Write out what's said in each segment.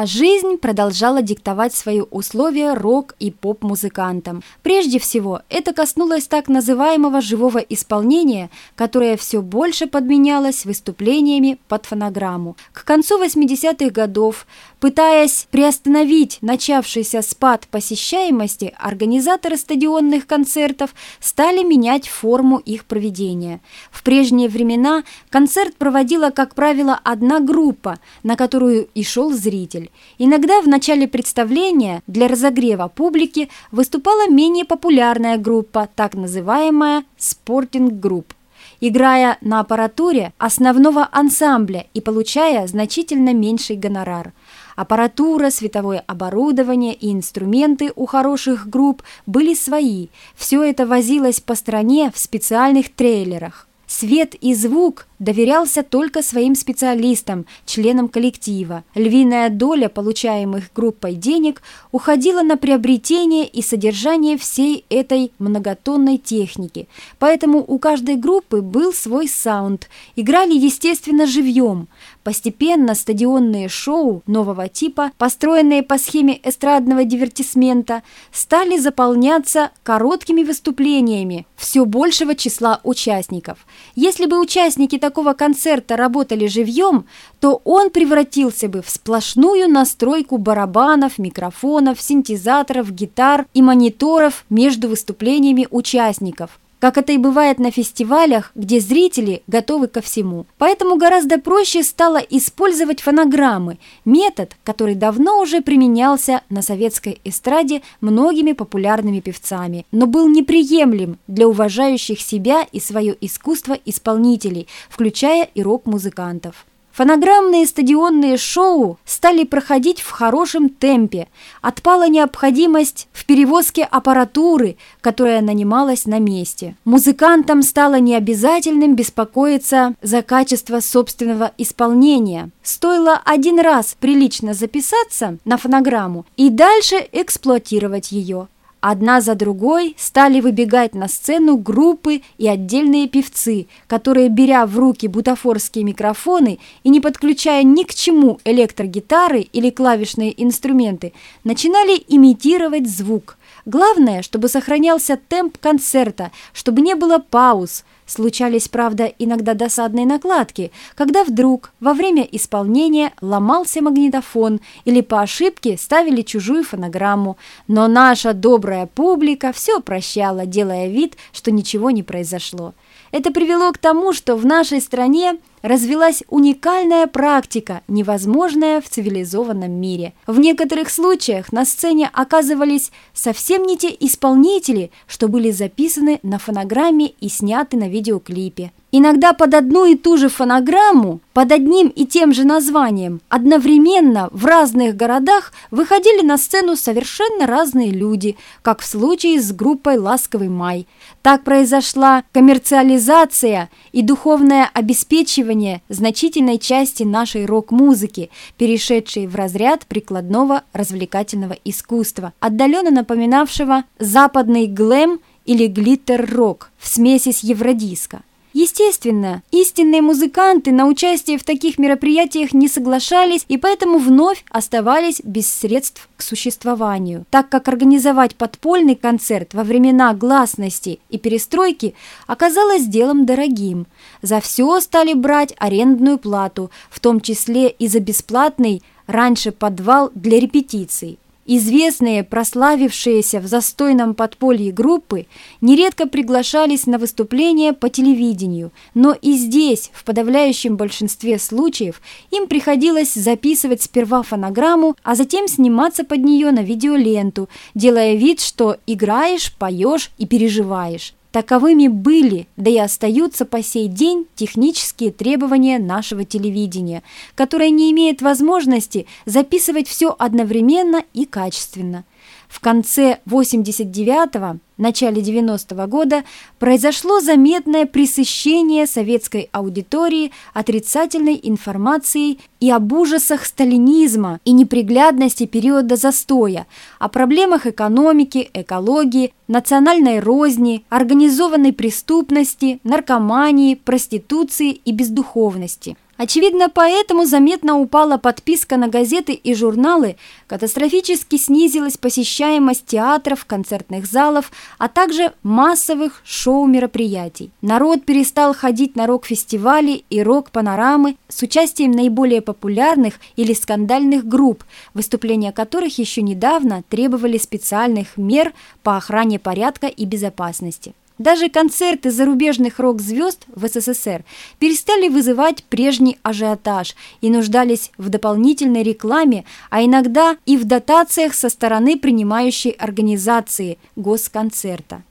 А жизнь продолжала диктовать свои условия рок- и поп-музыкантам. Прежде всего, это коснулось так называемого живого исполнения, которое все больше подменялось выступлениями под фонограмму. К концу 80-х годов, пытаясь приостановить начавшийся спад посещаемости, организаторы стадионных концертов стали менять форму их проведения. В прежние времена концерт проводила, как правило, одна группа, на которую и шел зритель. Иногда в начале представления для разогрева публики выступала менее популярная группа, так называемая «спортинг-групп» играя на аппаратуре основного ансамбля и получая значительно меньший гонорар. Аппаратура, световое оборудование и инструменты у хороших групп были свои. Все это возилось по стране в специальных трейлерах. Свет и звук доверялся только своим специалистам, членам коллектива. Львиная доля получаемых группой денег уходила на приобретение и содержание всей этой многотонной техники. Поэтому у каждой группы был свой саунд. Играли, естественно, живьем. Постепенно стадионные шоу нового типа, построенные по схеме эстрадного дивертисмента, стали заполняться короткими выступлениями все большего числа участников. Если бы участники такого концерта работали живьем, то он превратился бы в сплошную настройку барабанов, микрофонов, синтезаторов, гитар и мониторов между выступлениями участников – как это и бывает на фестивалях, где зрители готовы ко всему. Поэтому гораздо проще стало использовать фонограммы, метод, который давно уже применялся на советской эстраде многими популярными певцами, но был неприемлем для уважающих себя и свое искусство исполнителей, включая и рок-музыкантов. Фонограммные стадионные шоу стали проходить в хорошем темпе. Отпала необходимость в перевозке аппаратуры, которая нанималась на месте. Музыкантам стало необязательным беспокоиться за качество собственного исполнения. Стоило один раз прилично записаться на фонограмму и дальше эксплуатировать ее. Одна за другой стали выбегать на сцену группы и отдельные певцы, которые, беря в руки бутафорские микрофоны и не подключая ни к чему электрогитары или клавишные инструменты, начинали имитировать звук. Главное, чтобы сохранялся темп концерта, чтобы не было пауз – Случались, правда, иногда досадные накладки, когда вдруг во время исполнения ломался магнитофон или по ошибке ставили чужую фонограмму, но наша добрая публика все прощала, делая вид, что ничего не произошло. Это привело к тому, что в нашей стране развилась уникальная практика, невозможная в цивилизованном мире. В некоторых случаях на сцене оказывались совсем не те исполнители, что были записаны на фонограмме и сняты на видеоклипе. Иногда под одну и ту же фонограмму, под одним и тем же названием, одновременно в разных городах выходили на сцену совершенно разные люди, как в случае с группой «Ласковый май». Так произошла коммерциализация и духовное обеспечивание значительной части нашей рок-музыки, перешедшей в разряд прикладного развлекательного искусства, отдаленно напоминавшего западный глэм или глиттер-рок в смеси с евродиско. Естественно, истинные музыканты на участие в таких мероприятиях не соглашались и поэтому вновь оставались без средств к существованию, так как организовать подпольный концерт во времена гласности и перестройки оказалось делом дорогим. За все стали брать арендную плату, в том числе и за бесплатный раньше подвал для репетиций. Известные, прославившиеся в застойном подполье группы нередко приглашались на выступления по телевидению, но и здесь, в подавляющем большинстве случаев, им приходилось записывать сперва фонограмму, а затем сниматься под нее на видеоленту, делая вид, что играешь, поешь и переживаешь. Таковыми были, да и остаются по сей день технические требования нашего телевидения, которое не имеет возможности записывать все одновременно и качественно. В конце 89-го, начале 90-го года произошло заметное пресыщение советской аудитории отрицательной информацией и об ужасах сталинизма и неприглядности периода застоя, о проблемах экономики, экологии, национальной розни, организованной преступности, наркомании, проституции и бездуховности – Очевидно, поэтому заметно упала подписка на газеты и журналы, катастрофически снизилась посещаемость театров, концертных залов, а также массовых шоу-мероприятий. Народ перестал ходить на рок-фестивали и рок-панорамы с участием наиболее популярных или скандальных групп, выступления которых еще недавно требовали специальных мер по охране порядка и безопасности. Даже концерты зарубежных рок-звезд в СССР перестали вызывать прежний ажиотаж и нуждались в дополнительной рекламе, а иногда и в дотациях со стороны принимающей организации госконцерта.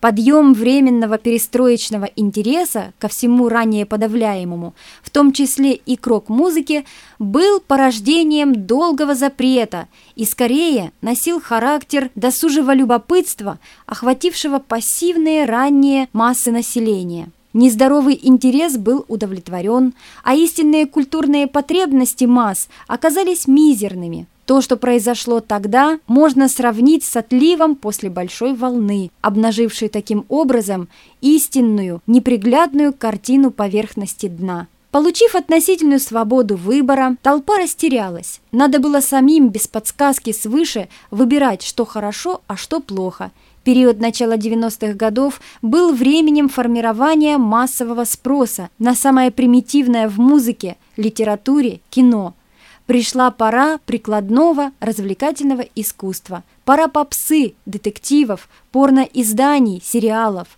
Подъем временного перестроечного интереса ко всему ранее подавляемому, в том числе и к рок-музыке, был порождением долгого запрета и скорее носил характер досужего любопытства, охватившего пассивные ранние массы населения. Нездоровый интерес был удовлетворен, а истинные культурные потребности масс оказались мизерными. То, что произошло тогда, можно сравнить с отливом после большой волны, обнажившей таким образом истинную, неприглядную картину поверхности дна. Получив относительную свободу выбора, толпа растерялась. Надо было самим без подсказки свыше выбирать, что хорошо, а что плохо. Период начала 90-х годов был временем формирования массового спроса на самое примитивное в музыке, литературе, кино – Пришла пора прикладного развлекательного искусства, пора попсы, детективов, порноизданий, сериалов.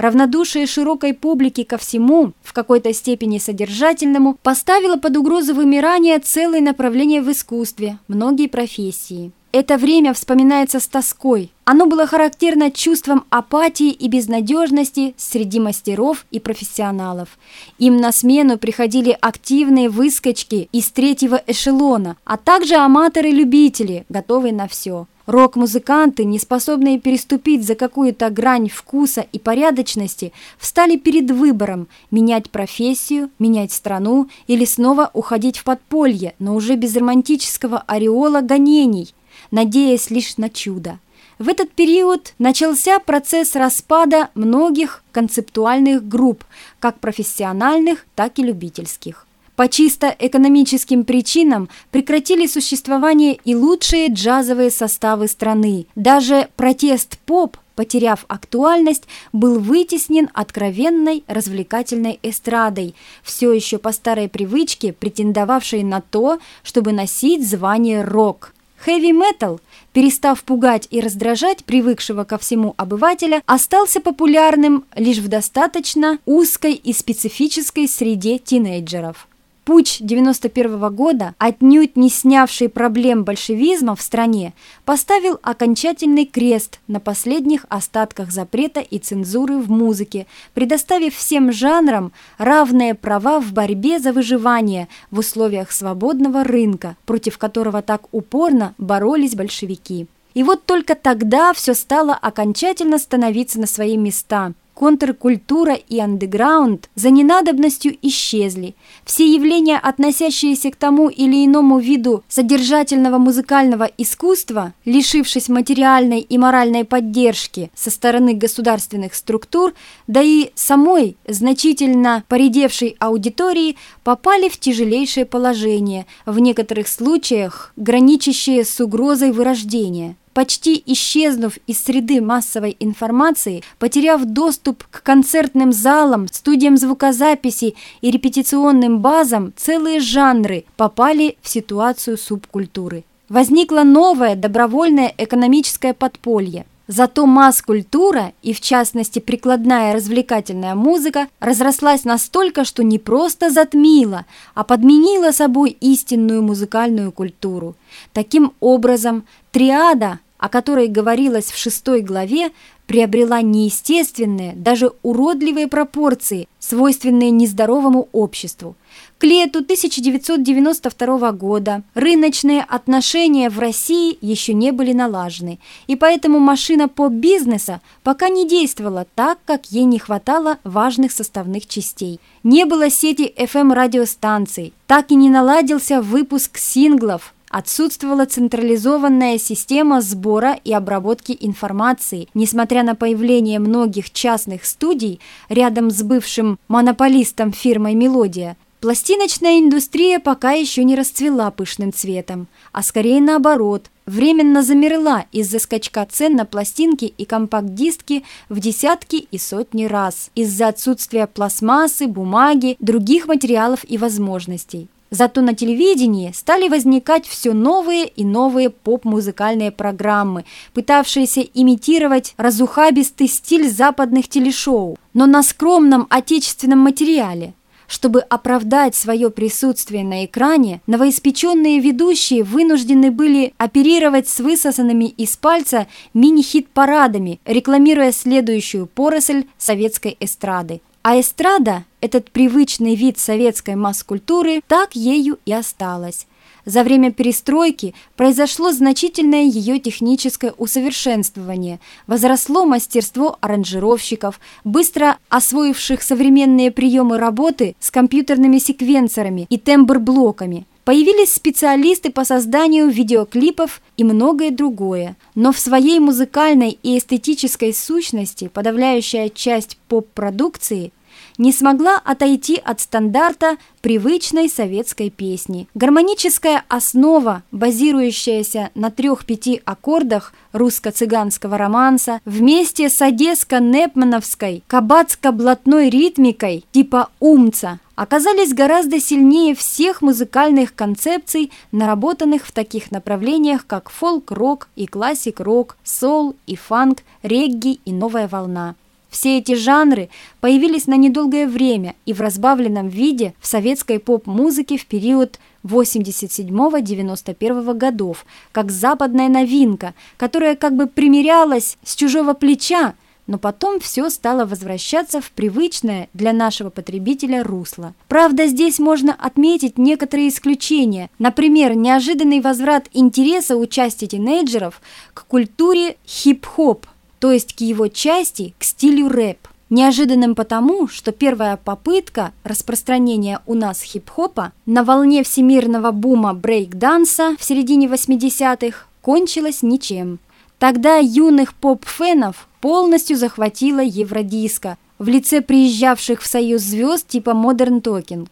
Равнодушие широкой публики ко всему, в какой-то степени содержательному, поставило под угрозу вымирания целое направление в искусстве, многие профессии. Это время вспоминается с тоской. Оно было характерно чувством апатии и безнадежности среди мастеров и профессионалов. Им на смену приходили активные выскочки из третьего эшелона, а также аматоры-любители, готовые на все. Рок-музыканты, не способные переступить за какую-то грань вкуса и порядочности, встали перед выбором – менять профессию, менять страну или снова уходить в подполье, но уже без романтического ореола гонений – надеясь лишь на чудо. В этот период начался процесс распада многих концептуальных групп, как профессиональных, так и любительских. По чисто экономическим причинам прекратили существование и лучшие джазовые составы страны. Даже протест-поп, потеряв актуальность, был вытеснен откровенной развлекательной эстрадой, все еще по старой привычке претендовавшей на то, чтобы носить звание рок – Хэви-метал, перестав пугать и раздражать привыкшего ко всему обывателя, остался популярным лишь в достаточно узкой и специфической среде тинейджеров. Путь 91 года, отнюдь не снявший проблем большевизма в стране, поставил окончательный крест на последних остатках запрета и цензуры в музыке, предоставив всем жанрам равные права в борьбе за выживание в условиях свободного рынка, против которого так упорно боролись большевики. И вот только тогда все стало окончательно становиться на свои места – контркультура и андеграунд за ненадобностью исчезли. Все явления, относящиеся к тому или иному виду содержательного музыкального искусства, лишившись материальной и моральной поддержки со стороны государственных структур, да и самой значительно поредевшей аудитории, попали в тяжелейшее положение, в некоторых случаях граничащее с угрозой вырождения почти исчезнув из среды массовой информации, потеряв доступ к концертным залам, студиям звукозаписи и репетиционным базам, целые жанры попали в ситуацию субкультуры. Возникло новое добровольное экономическое подполье. Зато масс-культура, и в частности прикладная развлекательная музыка, разрослась настолько, что не просто затмила, а подменила собой истинную музыкальную культуру. Таким образом, триада, о которой говорилось в шестой главе, приобрела неестественные, даже уродливые пропорции, свойственные нездоровому обществу. К лету 1992 года рыночные отношения в России еще не были налажены, и поэтому машина по бизнеса пока не действовала так, как ей не хватало важных составных частей. Не было сети FM-радиостанций, так и не наладился выпуск синглов, Отсутствовала централизованная система сбора и обработки информации. Несмотря на появление многих частных студий рядом с бывшим монополистом фирмой «Мелодия», Пластиночная индустрия пока еще не расцвела пышным цветом, а скорее наоборот, временно замерла из-за скачка цен на пластинки и компакт-диски в десятки и сотни раз, из-за отсутствия пластмассы, бумаги, других материалов и возможностей. Зато на телевидении стали возникать все новые и новые поп-музыкальные программы, пытавшиеся имитировать разухабистый стиль западных телешоу, но на скромном отечественном материале. Чтобы оправдать свое присутствие на экране, новоиспеченные ведущие вынуждены были оперировать с высосанными из пальца мини-хит-парадами, рекламируя следующую поросль советской эстрады. А эстрада, этот привычный вид советской масс-культуры, так ею и осталась. За время перестройки произошло значительное ее техническое усовершенствование, возросло мастерство аранжировщиков, быстро освоивших современные приемы работы с компьютерными секвенсорами и тембр-блоками. Появились специалисты по созданию видеоклипов и многое другое. Но в своей музыкальной и эстетической сущности подавляющая часть поп-продукции не смогла отойти от стандарта привычной советской песни. Гармоническая основа, базирующаяся на трех-пяти аккордах русско-цыганского романса, вместе с одесско-непмановской кабацко-блатной ритмикой типа «умца», оказались гораздо сильнее всех музыкальных концепций, наработанных в таких направлениях, как фолк-рок и классик-рок, сол и фанк, регги и новая волна. Все эти жанры появились на недолгое время и в разбавленном виде в советской поп-музыке в период 87-91 годов, как западная новинка, которая как бы примерялась с чужого плеча, но потом все стало возвращаться в привычное для нашего потребителя русло. Правда, здесь можно отметить некоторые исключения. Например, неожиданный возврат интереса у части тинейджеров к культуре хип-хоп – то есть к его части, к стилю рэп. Неожиданным потому, что первая попытка распространения у нас хип-хопа на волне всемирного бума брейк-данса в середине 80-х кончилась ничем. Тогда юных поп-фенов полностью захватила евродиско в лице приезжавших в Союз звезд типа Modern Talking.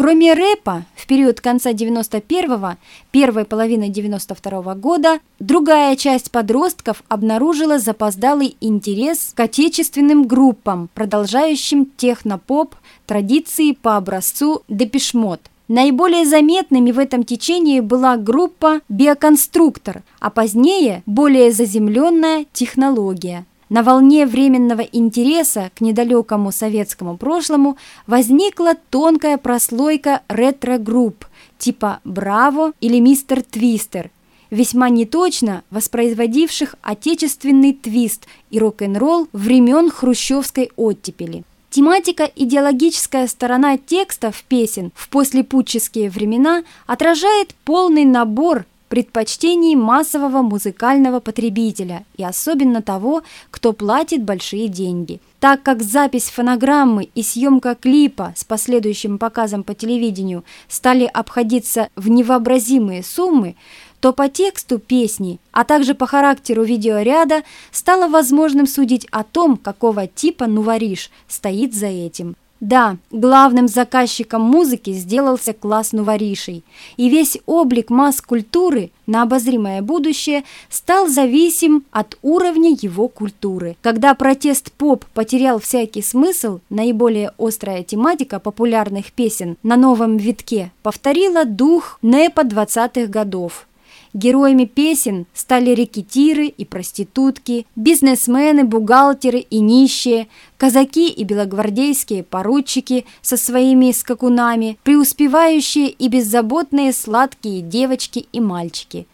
Кроме рэпа, в период конца 91-го, первой половины 92 -го года, другая часть подростков обнаружила запоздалый интерес к отечественным группам, продолжающим технопоп, традиции по образцу Депешмот. Наиболее заметными в этом течении была группа «Биоконструктор», а позднее более заземленная «Технология». На волне временного интереса к недалекому советскому прошлому возникла тонкая прослойка ретро-групп типа «Браво» или «Мистер Твистер», весьма неточно воспроизводивших отечественный твист и рок-н-ролл времен хрущевской оттепели. Тематика идеологическая сторона текстов песен в послепутческие времена отражает полный набор предпочтений массового музыкального потребителя и особенно того, кто платит большие деньги. Так как запись фонограммы и съемка клипа с последующим показом по телевидению стали обходиться в невообразимые суммы, то по тексту песни, а также по характеру видеоряда стало возможным судить о том, какого типа нувариш стоит за этим. Да, главным заказчиком музыки сделался класс нуворишей, и весь облик масс-культуры на обозримое будущее стал зависим от уровня его культуры. Когда протест поп потерял всякий смысл, наиболее острая тематика популярных песен на новом витке повторила дух НЭПа 20-х годов – Героями песен стали рекетиры и проститутки, бизнесмены, бухгалтеры и нищие, казаки и белогвардейские поручики со своими скакунами, преуспевающие и беззаботные сладкие девочки и мальчики.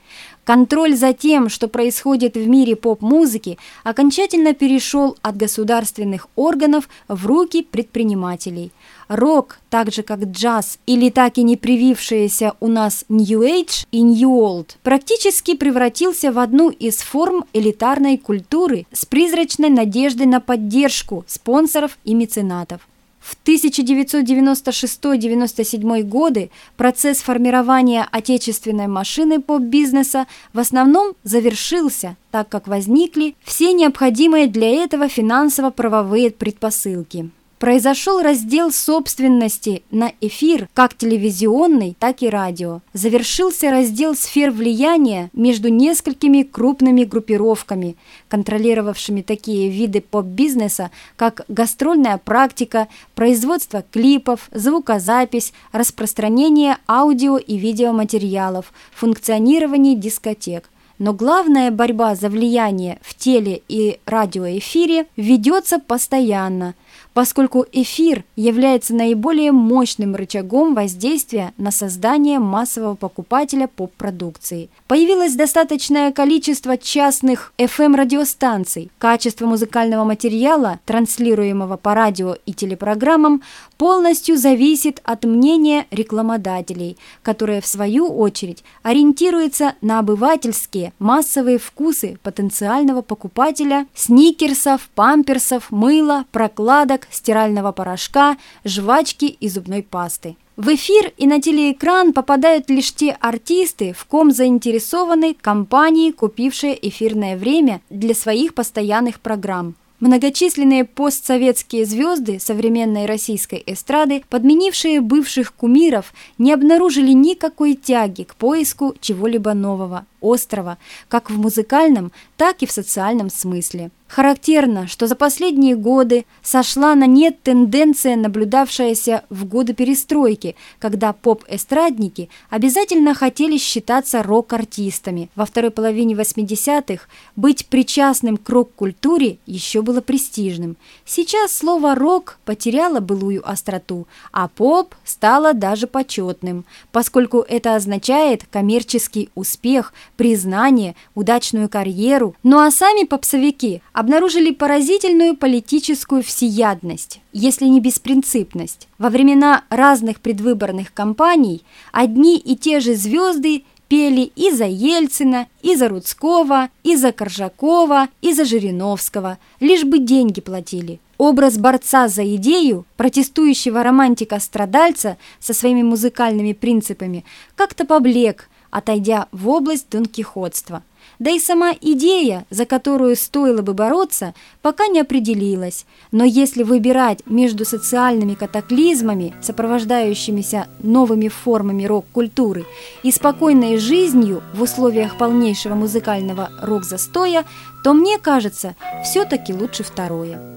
Контроль за тем, что происходит в мире поп-музыки, окончательно перешел от государственных органов в руки предпринимателей. Рок, так же как джаз или так и не привившиеся у нас New Age и New Old, практически превратился в одну из форм элитарной культуры с призрачной надеждой на поддержку спонсоров и меценатов. В 1996-97 годы процесс формирования отечественной машины поп-бизнеса в основном завершился, так как возникли все необходимые для этого финансово-правовые предпосылки. Произошел раздел собственности на эфир, как телевизионный, так и радио. Завершился раздел сфер влияния между несколькими крупными группировками, контролировавшими такие виды поп-бизнеса, как гастрольная практика, производство клипов, звукозапись, распространение аудио и видеоматериалов, функционирование дискотек. Но главная борьба за влияние в теле и радиоэфире ведется постоянно – поскольку эфир является наиболее мощным рычагом воздействия на создание массового покупателя поп-продукции. Появилось достаточное количество частных FM-радиостанций. Качество музыкального материала, транслируемого по радио и телепрограммам, полностью зависит от мнения рекламодателей, которые, в свою очередь, ориентируются на обывательские массовые вкусы потенциального покупателя сникерсов, памперсов, мыла, прокладок, стирального порошка, жвачки и зубной пасты. В эфир и на телеэкран попадают лишь те артисты, в ком заинтересованы компании, купившие эфирное время для своих постоянных программ. Многочисленные постсоветские звезды современной российской эстрады, подменившие бывших кумиров, не обнаружили никакой тяги к поиску чего-либо нового, острова, как в музыкальном, так и в социальном смысле. Характерно, что за последние годы сошла на нет тенденция, наблюдавшаяся в годы перестройки, когда поп-эстрадники обязательно хотели считаться рок-артистами. Во второй половине 80-х быть причастным к рок-культуре еще было престижным. Сейчас слово «рок» потеряло былую остроту, а поп стало даже почетным, поскольку это означает коммерческий успех, признание, удачную карьеру. Ну а сами попсовики обнаружили поразительную политическую всеядность, если не беспринципность. Во времена разных предвыборных кампаний одни и те же звезды пели и за Ельцина, и за Рудского, и за Коржакова, и за Жириновского, лишь бы деньги платили. Образ борца за идею, протестующего романтика-страдальца со своими музыкальными принципами, как-то поблек – отойдя в область донкихотства. Да и сама идея, за которую стоило бы бороться, пока не определилась. Но если выбирать между социальными катаклизмами, сопровождающимися новыми формами рок-культуры, и спокойной жизнью в условиях полнейшего музыкального рок-застоя, то мне кажется, все-таки лучше второе.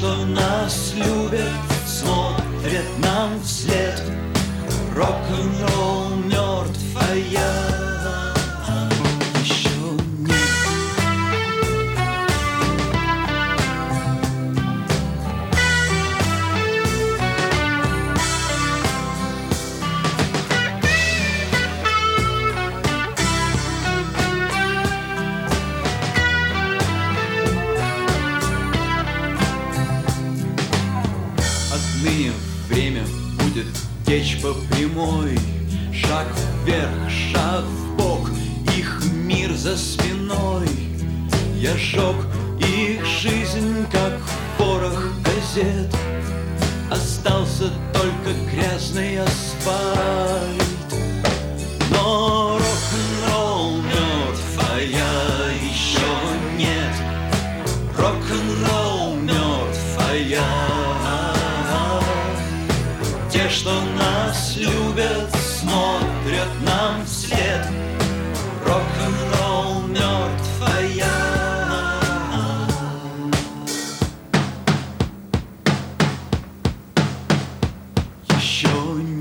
что нас любят, смотрят нам вслед. Рок-н-ролл. Течь по прямой, шаг вверх, шаг в бок, Их мир за спиной. Я жег их жизнь, как порох газет, Остался только грязный асфальт. смотрят нам вслед. Рок-н-ролл мертвая. Еще не